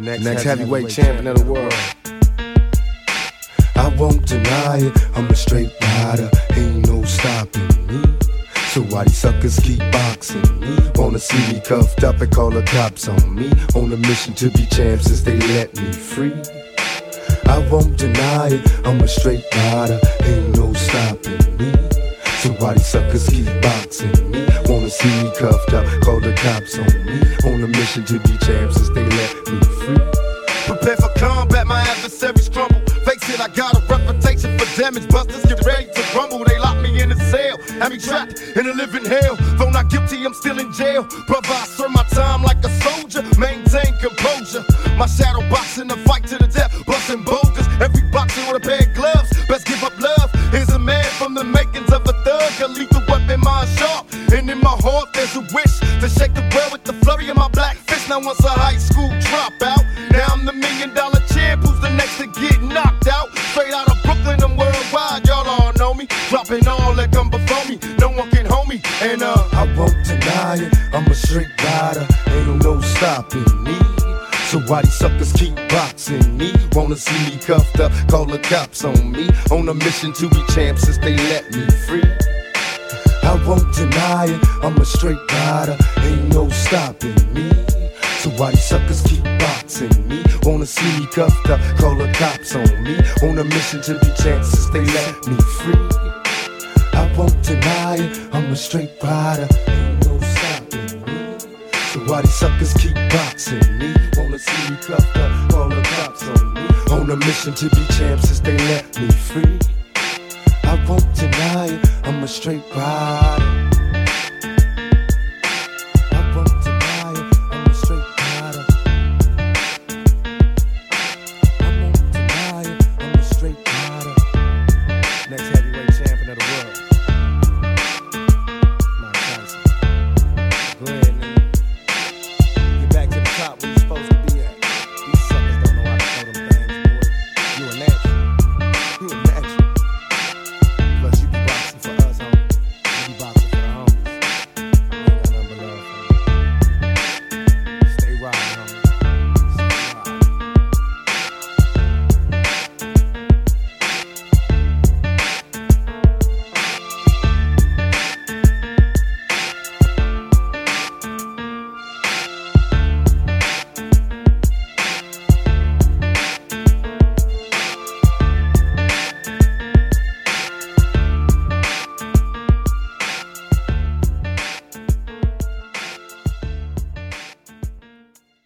next, next heavyweight, heavyweight champion of the world. I won't deny it, I'm a straight rider, ain't no stopping me. So why these suckers keep boxing me? Wanna see me cuffed up and call the cops on me? On a mission to be champ since they let me free. I won't deny it, I'm a straight rider, ain't no stopping me. So why these suckers keep boxing me? Wanna see me cuffed up, call the cops on me. On a mission to be champ since they let me I got a reputation for damage. Busters get ready to rumble. They lock me in a cell, have me trapped in a living hell. Though not guilty, I'm still in jail. Brother, I serve my time like a soldier. Maintain composure. My shadow boxing the fight to the death, busting boulders. Every boxer with a pair of gloves. Best give up love. Here's a man from the makings of a thug. A lethal weapon, mind sharp. And in my heart, there's a wish to shake the world with the flurry of my black fist. Now, once a high school dropout, me. Dropping all that come before me. No one can hold me. And uh, I won't deny it. I'm a straight rider. Ain't no stopping me. So why these suckers keep boxing me? Wanna see me cuffed up, call the cops on me. On a mission to be champ since they let me free. I won't deny it, I'm a straight rider, ain't no stopping me. So why these suckers keep boxing me? Wanna see me cuffed up, call the cops on me. On a mission to be champ since they let me free. I won't deny it, I'm a straight rider, ain't no stopping me. So why these suckers keep boxing me? Wanna see me cuffed up, call the cops on me. On a mission to be champ since they let me free. I won't deny it, I'm a straight rider.